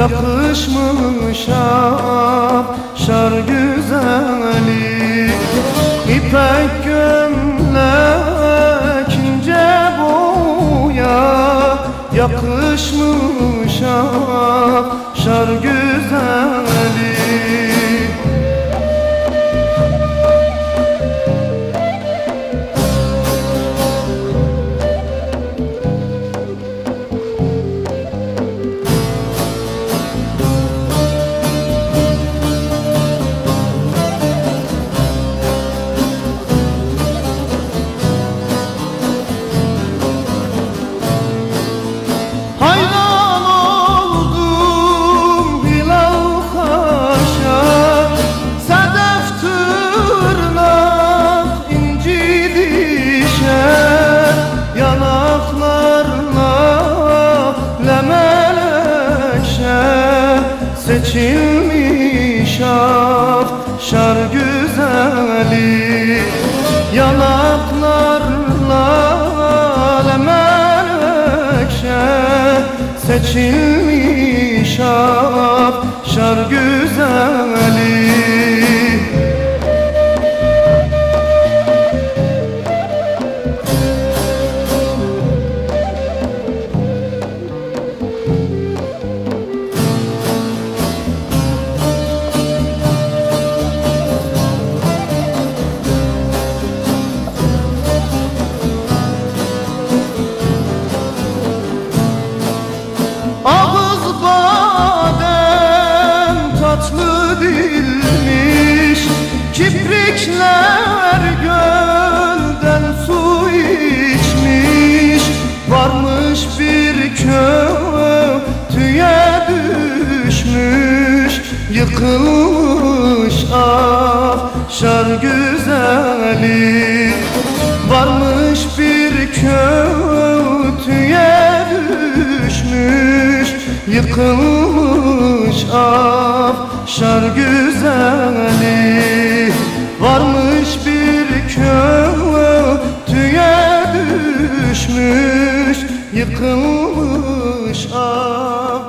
Yakışmış şar güzeli. İpek gömlek ince boya Yakışmış Seçilmiş af şar güzeli. Yanaklarla lemelekşe Seçilmiş af şar güzeli tatlı dilmiş Kiprikler gölden su içmiş. Varmış bir kötüye düşmüş Yıkılmış ah şar güzeli. Varmış bir kötüye düşmüş Yıkılmış af şar güzeli. Varmış bir kötüye düşmüş Yıkılmış af